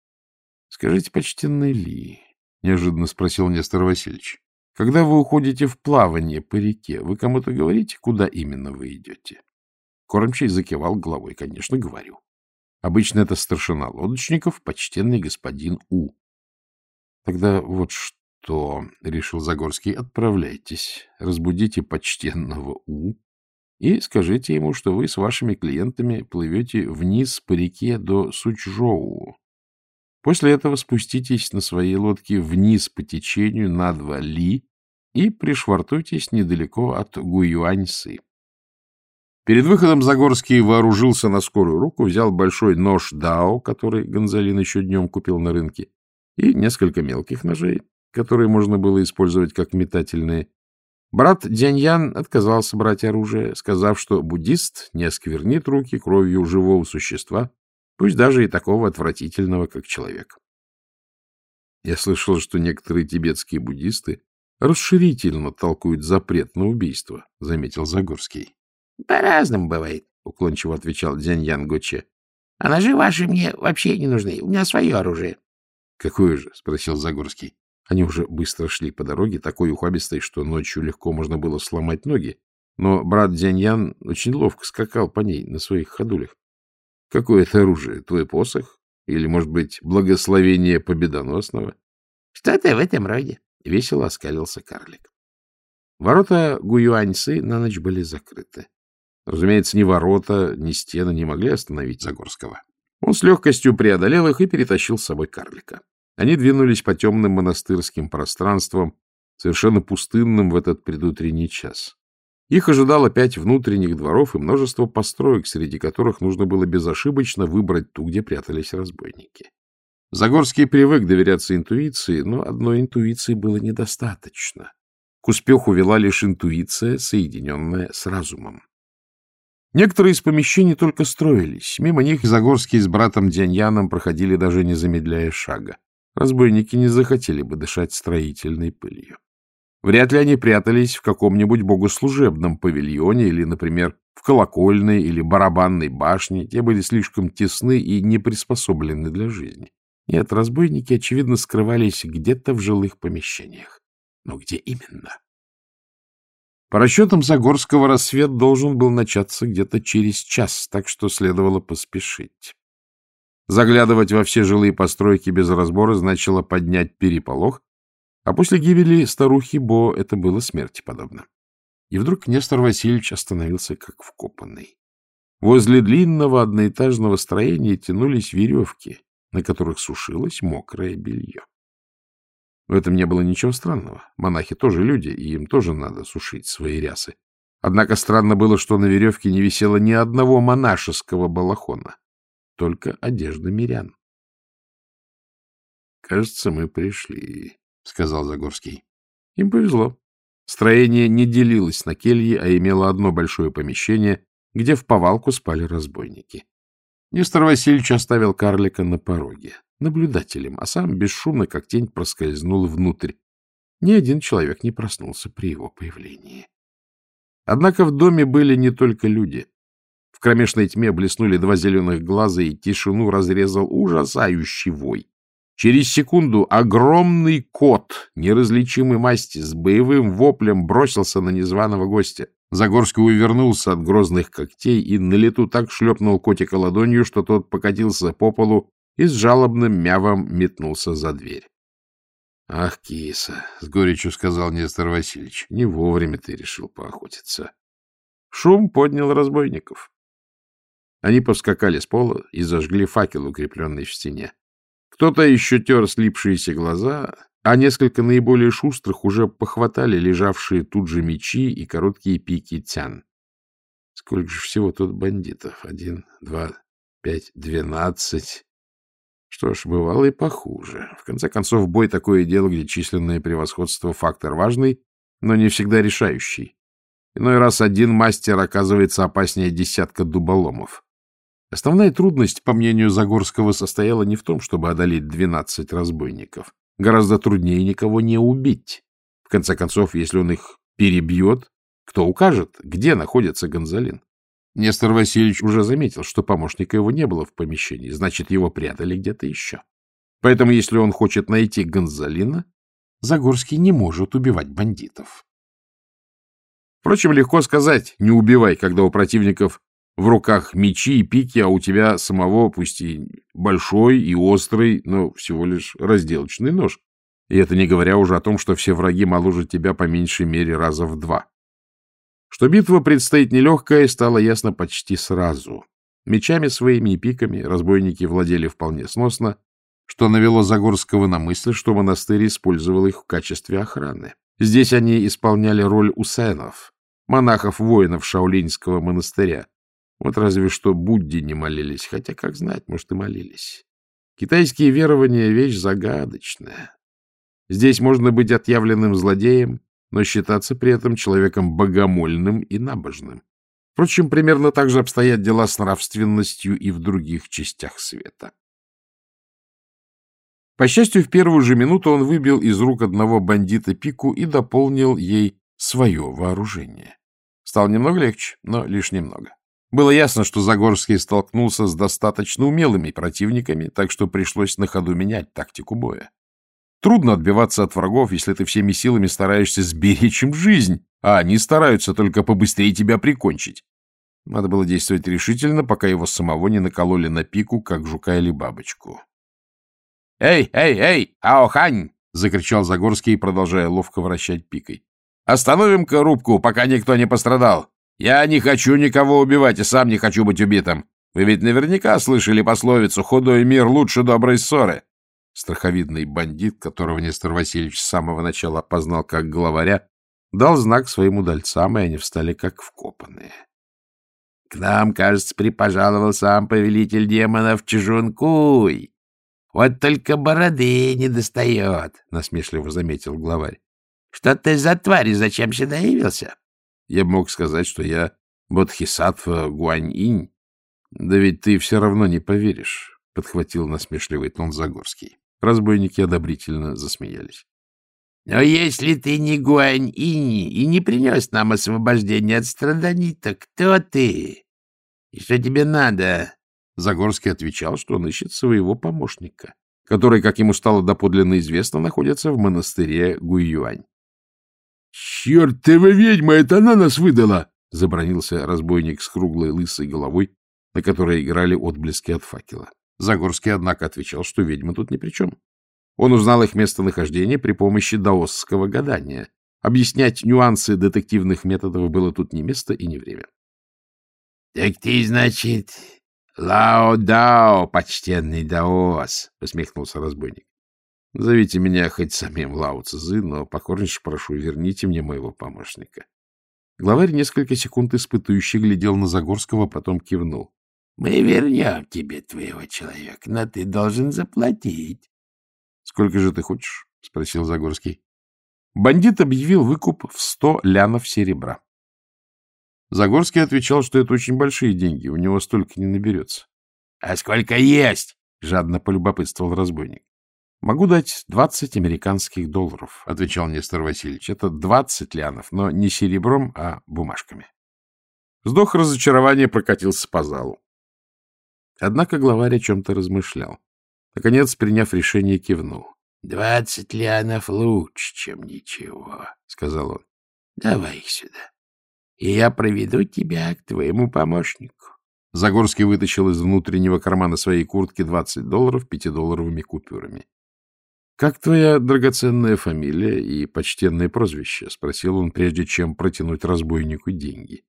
— Скажите, почтенный Ли, — неожиданно спросил Нестор Васильевич, — когда вы уходите в плавание по реке, вы кому-то говорите, куда именно вы идете? Кормчий закивал головой. — Конечно, говорю. Обычно это старшина лодочников, почтенный господин У. — Тогда вот что, — решил Загорский, — отправляйтесь, разбудите почтенного У и скажите ему, что вы с вашими клиентами плывете вниз по реке до Сучжоу. После этого спуститесь на своей лодке вниз по течению на два ли и пришвартуйтесь недалеко от Гуюаньсы. Перед выходом Загорский вооружился на скорую руку, взял большой нож Дао, который Гонзалин еще днем купил на рынке, и несколько мелких ножей, которые можно было использовать как метательные. Брат Дзяньян отказался брать оружие, сказав, что буддист не осквернит руки кровью живого существа, пусть даже и такого отвратительного, как человек. Я слышал, что некоторые тибетские буддисты расширительно толкуют запрет на убийство, — заметил Загорский. — По-разному бывает, — уклончиво отвечал Дзяньян Гуче. — А ножи ваши мне вообще не нужны, у меня свое оружие. Какое же? — спросил Загорский. Они уже быстро шли по дороге, такой ухабистой, что ночью легко можно было сломать ноги, но брат Дзяньян очень ловко скакал по ней на своих ходулях. — Какое это оружие? Твой посох? Или, может быть, благословение победоносного? — Что-то в этом роде, — весело оскалился карлик. Ворота Гуюаньсы на ночь были закрыты. Разумеется, ни ворота, ни стены не могли остановить Загорского. Он с легкостью преодолел их и перетащил с собой карлика. Они двинулись по темным монастырским пространствам, совершенно пустынным в этот предутренний час. Их ожидало пять внутренних дворов и множество построек, среди которых нужно было безошибочно выбрать ту, где прятались разбойники. Загорский привык доверяться интуиции, но одной интуиции было недостаточно. К успеху вела лишь интуиция, соединенная с разумом. Некоторые из помещений только строились. Мимо них Загорский с братом Дяньяном проходили, даже не замедляя шага. Разбойники не захотели бы дышать строительной пылью. Вряд ли они прятались в каком-нибудь богослужебном павильоне или, например, в колокольной или барабанной башне. Те были слишком тесны и не приспособлены для жизни. Нет, разбойники, очевидно, скрывались где-то в жилых помещениях. Но где именно? По расчетам Загорского, рассвет должен был начаться где-то через час, так что следовало поспешить. Заглядывать во все жилые постройки без разбора значило поднять переполох, а после гибели старухи Бо это было смерти подобно. И вдруг Нестор Васильевич остановился как вкопанный. Возле длинного одноэтажного строения тянулись веревки, на которых сушилось мокрое белье. В этом не было ничего странного. Монахи тоже люди, и им тоже надо сушить свои рясы. Однако странно было, что на веревке не висело ни одного монашеского балахона, только одежда мирян. — Кажется, мы пришли, — сказал Загорский. Им повезло. Строение не делилось на кельи, а имело одно большое помещение, где в повалку спали разбойники. Нестор Васильевич оставил карлика на пороге наблюдателем, а сам бесшумно, как тень, проскользнул внутрь. Ни один человек не проснулся при его появлении. Однако в доме были не только люди. В кромешной тьме блеснули два зеленых глаза, и тишину разрезал ужасающий вой. Через секунду огромный кот, неразличимой масти, с боевым воплем бросился на незваного гостя. Загорский увернулся от грозных когтей и на лету так шлепнул котика ладонью, что тот покатился по полу и с жалобным мявом метнулся за дверь. — Ах, киса! — с горечью сказал Нестор Васильевич. — Не вовремя ты решил поохотиться. Шум поднял разбойников. Они повскакали с пола и зажгли факел, укрепленный в стене. Кто-то еще тер слипшиеся глаза, а несколько наиболее шустрых уже похватали лежавшие тут же мечи и короткие пики тян. Сколько же всего тут бандитов? Один, два, пять, двенадцать. Что ж, бывало и похуже. В конце концов, бой — такое дело, где численное превосходство — фактор важный, но не всегда решающий. Иной раз один мастер оказывается опаснее десятка дуболомов. Основная трудность, по мнению Загорского, состояла не в том, чтобы одолеть двенадцать разбойников. Гораздо труднее никого не убить. В конце концов, если он их перебьет, кто укажет, где находится Гонзалин? Нестор Васильевич уже заметил, что помощника его не было в помещении, значит, его прятали где-то еще. Поэтому, если он хочет найти Гонзалина, Загорский не может убивать бандитов. Впрочем, легко сказать «не убивай», когда у противников в руках мечи и пики, а у тебя самого, пусть и большой, и острый, но всего лишь разделочный нож. И это не говоря уже о том, что все враги моложе тебя по меньшей мере раза в два. Что битва предстоит нелегкая, стало ясно почти сразу. Мечами своими и пиками разбойники владели вполне сносно, что навело Загорского на мысль, что монастырь использовал их в качестве охраны. Здесь они исполняли роль усенов, монахов-воинов Шаолиньского монастыря. Вот разве что Будди не молились, хотя, как знать, может, и молились. Китайские верования — вещь загадочная. Здесь можно быть отъявленным злодеем, но считаться при этом человеком богомольным и набожным. Впрочем, примерно так же обстоят дела с нравственностью и в других частях света. По счастью, в первую же минуту он выбил из рук одного бандита пику и дополнил ей свое вооружение. Стало немного легче, но лишь немного. Было ясно, что Загорский столкнулся с достаточно умелыми противниками, так что пришлось на ходу менять тактику боя. Трудно отбиваться от врагов, если ты всеми силами стараешься сберечь им жизнь, а они стараются только побыстрее тебя прикончить. Надо было действовать решительно, пока его самого не накололи на пику, как жука или бабочку. «Эй, эй, эй, Аохань!» — закричал Загорский, продолжая ловко вращать пикой. «Остановим-ка рубку, пока никто не пострадал. Я не хочу никого убивать и сам не хочу быть убитым. Вы ведь наверняка слышали пословицу «худой мир лучше доброй ссоры». Страховидный бандит, которого Нестор Васильевич с самого начала опознал как главаря, дал знак своим удальцам, и они встали как вкопанные. — К нам, кажется, припожаловал сам повелитель демонов Чужункуй. Вот только бороды не достает, — насмешливо заметил главарь. — Что ты за тварь и зачем сюда явился? Я мог сказать, что я Бодхисаттва Гуань-инь. Да ведь ты все равно не поверишь, — подхватил насмешливый тон Загорский. Разбойники одобрительно засмеялись. — Но если ты не Гуань-инь и не принес нам освобождение от страданий, то кто ты? И что тебе надо? Загорский отвечал, что он ищет своего помощника, который, как ему стало доподлинно известно, находится в монастыре Гуюань. — Чертова ведьма, это она нас выдала! — забронился разбойник с круглой лысой головой, на которой играли отблески от факела. Загорский, однако, отвечал, что ведьма тут ни при чем. Он узнал их местонахождение при помощи даосского гадания. Объяснять нюансы детективных методов было тут не место и не время. — Так ты, значит, — Лао-дао, почтенный даос, — посмехнулся разбойник. — Зовите меня хоть самим Лао Цзы, но покорнейше прошу, верните мне моего помощника. Главарь несколько секунд испытующе глядел на Загорского, потом кивнул. — Мы вернем тебе твоего человека, но ты должен заплатить. — Сколько же ты хочешь? — спросил Загорский. Бандит объявил выкуп в сто лянов серебра. Загорский отвечал, что это очень большие деньги, у него столько не наберется. — А сколько есть? — жадно полюбопытствовал разбойник. — Могу дать двадцать американских долларов, — отвечал Нестор Васильевич. — Это двадцать лянов, но не серебром, а бумажками. Вздох разочарования прокатился по залу. Однако главарь о чем-то размышлял. Наконец, приняв решение, кивнул. — Двадцать лянов лучше, чем ничего, — сказал он. — Давай их сюда и я проведу тебя к твоему помощнику. Загорский вытащил из внутреннего кармана своей куртки двадцать долларов пятидолларовыми купюрами. — Как твоя драгоценная фамилия и почтенное прозвище? — спросил он, прежде чем протянуть разбойнику деньги.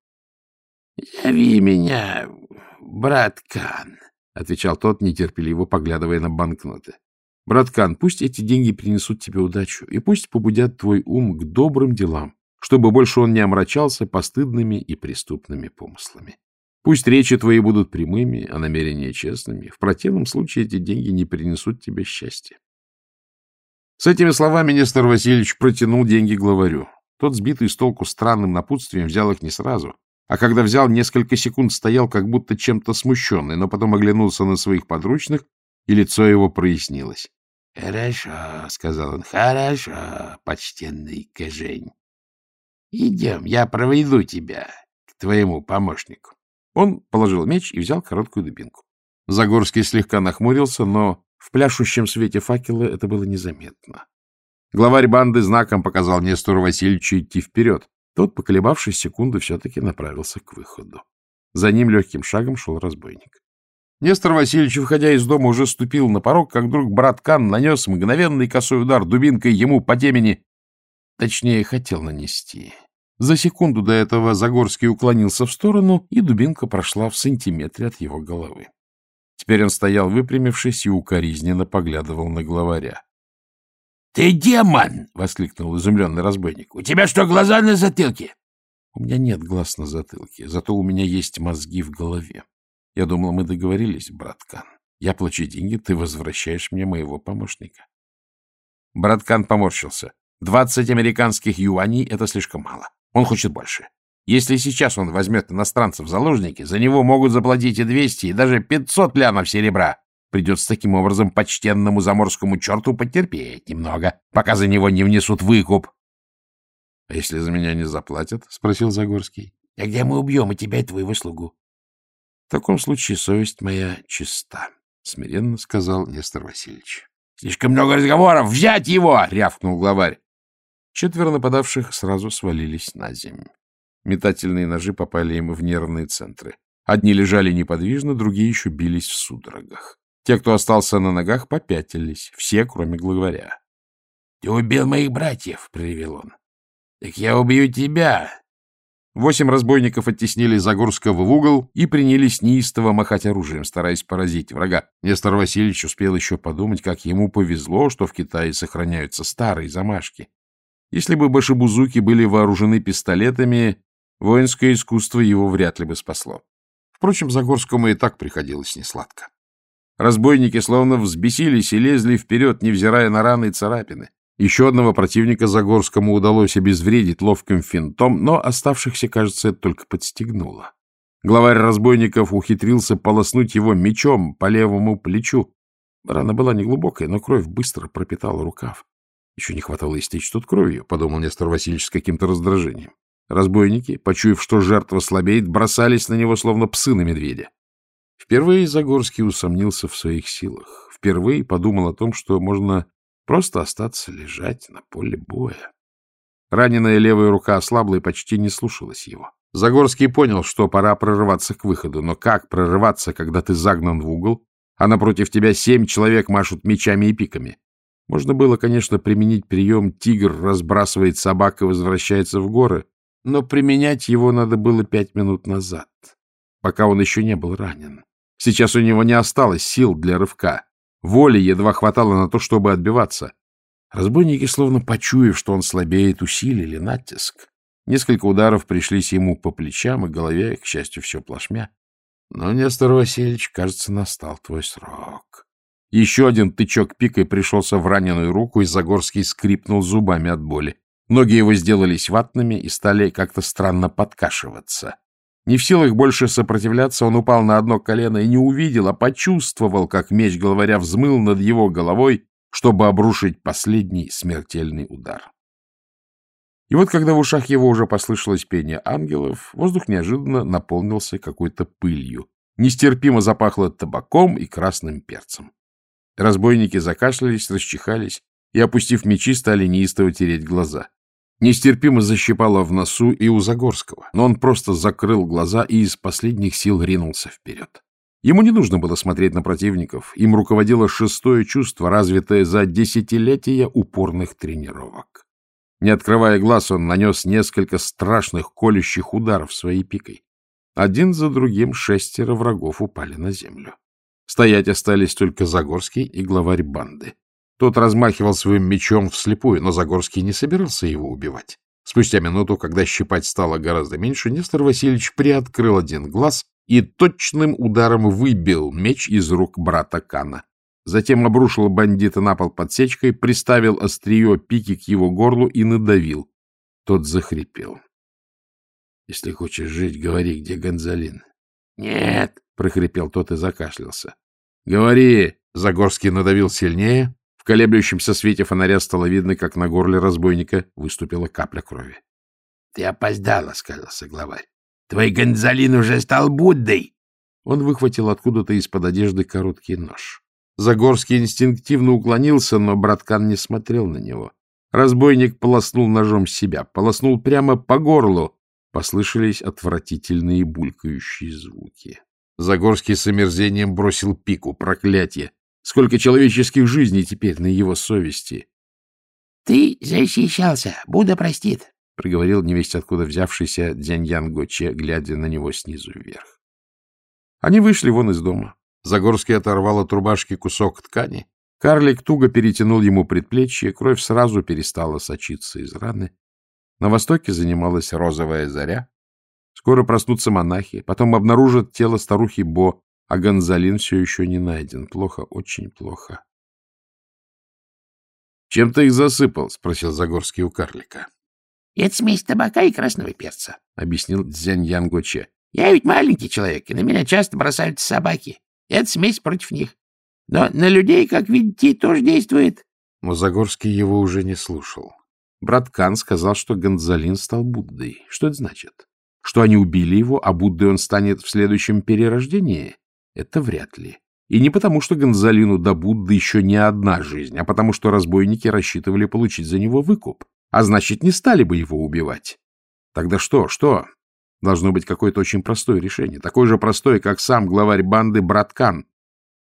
— Яви меня, брат Кан, — отвечал тот, нетерпеливо поглядывая на банкноты. — Брат Кан, пусть эти деньги принесут тебе удачу, и пусть побудят твой ум к добрым делам чтобы больше он не омрачался постыдными и преступными помыслами. Пусть речи твои будут прямыми, а намерения честными. В противном случае эти деньги не принесут тебе счастья. С этими словами Нестор Васильевич протянул деньги главарю. Тот, сбитый с толку странным напутствием, взял их не сразу, а когда взял, несколько секунд стоял, как будто чем-то смущенный, но потом оглянулся на своих подручных, и лицо его прояснилось. — Хорошо, — сказал он, — хорошо, почтенный Кожень. Идем, я проведу тебя к твоему помощнику. Он положил меч и взял короткую дубинку. Загорский слегка нахмурился, но в пляшущем свете факела это было незаметно. Главарь банды знаком показал Нестору Васильевичу идти вперед. Тот, поколебавшись секунду, все-таки направился к выходу. За ним легким шагом шел разбойник. Нестор Васильевич, выходя из дома, уже ступил на порог, как вдруг брат Кан нанес мгновенный косой удар дубинкой ему по темени. Точнее, хотел нанести. За секунду до этого Загорский уклонился в сторону, и дубинка прошла в сантиметре от его головы. Теперь он стоял, выпрямившись, и укоризненно поглядывал на главаря. — Ты демон! — воскликнул изумленный разбойник. — У тебя что, глаза на затылке? — У меня нет глаз на затылке, зато у меня есть мозги в голове. Я думал, мы договорились, браткан. Я плачу деньги, ты возвращаешь мне моего помощника. Браткан поморщился. Двадцать американских юаней — это слишком мало. Он хочет больше. Если сейчас он возьмет иностранцев в заложники, за него могут заплатить и двести, и даже пятьсот лямов серебра. Придется таким образом почтенному заморскому черту потерпеть немного, пока за него не внесут выкуп. — А если за меня не заплатят? — спросил Загорский. — А где мы убьем и тебя, и твоего слугу? В таком случае совесть моя чиста, — смиренно сказал Нестор Васильевич. — Слишком много разговоров! Взять его! — рявкнул главарь. Четверо нападавших сразу свалились на землю. Метательные ножи попали им в нервные центры. Одни лежали неподвижно, другие еще бились в судорогах. Те, кто остался на ногах, попятились, все, кроме главаря. — Ты убил моих братьев, — проревел он. — Так я убью тебя, Восемь разбойников оттеснили Загорского в угол и принялись неистово махать оружием, стараясь поразить врага. Нестор Васильевич успел еще подумать, как ему повезло, что в Китае сохраняются старые замашки. Если бы башибузуки были вооружены пистолетами, воинское искусство его вряд ли бы спасло. Впрочем, Загорскому и так приходилось несладко. Разбойники словно взбесились и лезли вперед, невзирая на раны и царапины. Еще одного противника Загорскому удалось обезвредить ловким финтом, но оставшихся, кажется, это только подстегнуло. Главарь разбойников ухитрился полоснуть его мечом по левому плечу. Рана была неглубокая, но кровь быстро пропитала рукав. Еще не хватало истечь тут кровью, — подумал Нестор Васильевич с каким-то раздражением. Разбойники, почуяв, что жертва слабеет, бросались на него, словно псы на медведя. Впервые Загорский усомнился в своих силах. Впервые подумал о том, что можно Просто остаться лежать на поле боя. Раненая левая рука ослабла и почти не слушалась его. Загорский понял, что пора прорываться к выходу. Но как прорываться, когда ты загнан в угол, а напротив тебя семь человек машут мечами и пиками? Можно было, конечно, применить прием «тигр разбрасывает собак и возвращается в горы», но применять его надо было пять минут назад, пока он еще не был ранен. Сейчас у него не осталось сил для рывка. Воли едва хватало на то, чтобы отбиваться. Разбойники, словно почуяв, что он слабеет, усилили натиск. Несколько ударов пришлись ему по плечам и голове, к счастью, все плашмя. Но, Нестор Васильевич, кажется, настал твой срок. Еще один тычок пикой пришелся в раненую руку, и Загорский скрипнул зубами от боли. Ноги его сделались ватными и стали как-то странно подкашиваться. Не в силах больше сопротивляться, он упал на одно колено и не увидел, а почувствовал, как меч главаря взмыл над его головой, чтобы обрушить последний смертельный удар. И вот, когда в ушах его уже послышалось пение ангелов, воздух неожиданно наполнился какой-то пылью. Нестерпимо запахло табаком и красным перцем. Разбойники закашлялись, расчихались и, опустив мечи, стали неистово тереть глаза. Нестерпимо защипало в носу и у Загорского, но он просто закрыл глаза и из последних сил ринулся вперед. Ему не нужно было смотреть на противников, им руководило шестое чувство, развитое за десятилетия упорных тренировок. Не открывая глаз, он нанес несколько страшных колющих ударов своей пикой. Один за другим шестеро врагов упали на землю. Стоять остались только Загорский и главарь банды. Тот размахивал своим мечом вслепую, но Загорский не собирался его убивать. Спустя минуту, когда щипать стало гораздо меньше, Нестор Васильевич приоткрыл один глаз и точным ударом выбил меч из рук брата Кана. Затем обрушил бандита на пол подсечкой, приставил острие пики к его горлу и надавил. Тот захрипел. — Если хочешь жить, говори, где Гонзалин. — Нет, — прохрипел тот и закашлялся. — Говори! — Загорский надавил сильнее, в колеблющемся свете фонаря стало видно, как на горле разбойника выступила капля крови. — Ты опоздал, — оскалился главарь. — Твой Гонзалин уже стал Буддой! Он выхватил откуда-то из-под одежды короткий нож. Загорский инстинктивно уклонился, но браткан не смотрел на него. Разбойник полоснул ножом себя, полоснул прямо по горлу. Послышались отвратительные булькающие звуки. Загорский с омерзением бросил пику. Проклятие! Сколько человеческих жизней теперь на его совести! — Ты защищался, Будда простит, — проговорил невесть откуда взявшийся Дзяньян Гоче, глядя на него снизу вверх. Они вышли вон из дома. Загорский оторвал от рубашки кусок ткани. Карлик туго перетянул ему предплечье, кровь сразу перестала сочиться из раны. На востоке занималась розовая заря. Скоро проснутся монахи, потом обнаружат тело старухи Бо, а Гонзалин все еще не найден. Плохо, очень плохо. — Чем ты их засыпал? — спросил Загорский у карлика. — Это смесь табака и красного перца, — объяснил Дзянь Янгоче. Я ведь маленький человек, и на меня часто бросаются собаки. Это смесь против них. Но на людей, как видите, тоже действует. Но Загорский его уже не слушал. Брат Кан сказал, что Гонзалин стал Буддой. Что это значит? Что они убили его, а Буддой он станет в следующем перерождении? Это вряд ли. И не потому, что Гонзалину до Будды еще не одна жизнь, а потому, что разбойники рассчитывали получить за него выкуп, а значит, не стали бы его убивать. Тогда что, что? Должно быть какое-то очень простое решение, такое же простое, как сам главарь банды Браткан.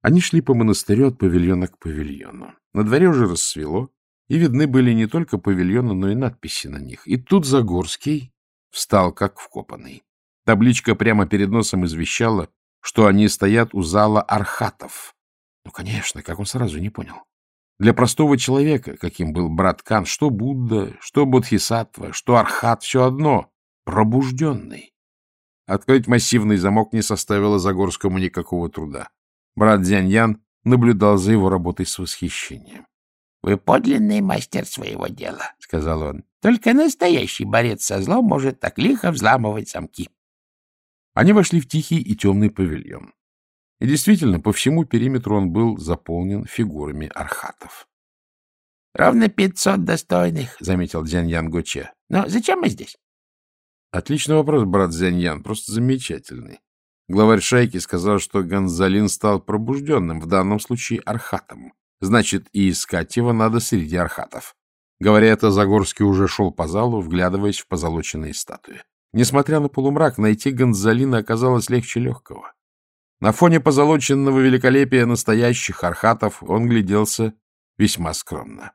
Они шли по монастырю от павильона к павильону. На дворе уже рассвело, и видны были не только павильоны, но и надписи на них. И тут Загорский встал как вкопанный. Табличка прямо перед носом извещала, что они стоят у зала архатов. Ну, конечно, как он сразу не понял. Для простого человека, каким был брат Кан, что Будда, что Бодхисаттва, что Архат, все одно пробужденный. Открыть массивный замок не составило Загорскому никакого труда. Брат Дзяньян наблюдал за его работой с восхищением. — Вы подлинный мастер своего дела, — сказал он. — Только настоящий борец со злом может так лихо взламывать замки. Они вошли в тихий и темный павильон. И действительно, по всему периметру он был заполнен фигурами архатов. — Ровно пятьсот достойных, — заметил Дзянь Ян Гуче. — Но зачем мы здесь? Отличный вопрос, брат Зяньян, просто замечательный. Главарь шайки сказал, что Гонзалин стал пробужденным, в данном случае архатом. Значит, и искать его надо среди архатов. Говоря это, Загорский уже шел по залу, вглядываясь в позолоченные статуи. Несмотря на полумрак, найти Гонзалина оказалось легче легкого. На фоне позолоченного великолепия настоящих архатов он гляделся весьма скромно.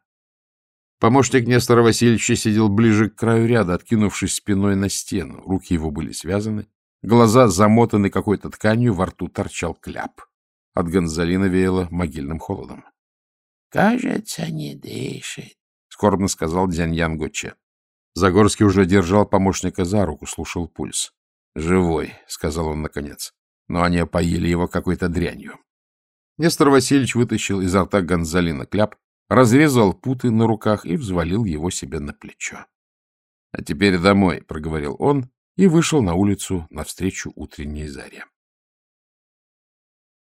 Помощник Нестора Васильевича сидел ближе к краю ряда, откинувшись спиной на стену. Руки его были связаны, глаза замотаны какой-то тканью, во рту торчал кляп. От Гонзалина веяло могильным холодом. — Кажется, не дышит, — скорбно сказал Дзяньян Гоче. Загорский уже держал помощника за руку, слушал пульс. — Живой, — сказал он наконец. Но они опоили его какой-то дрянью. Нестор Васильевич вытащил изо рта Гонзалина кляп, разрезал путы на руках и взвалил его себе на плечо. — А теперь домой, — проговорил он и вышел на улицу навстречу утренней заре.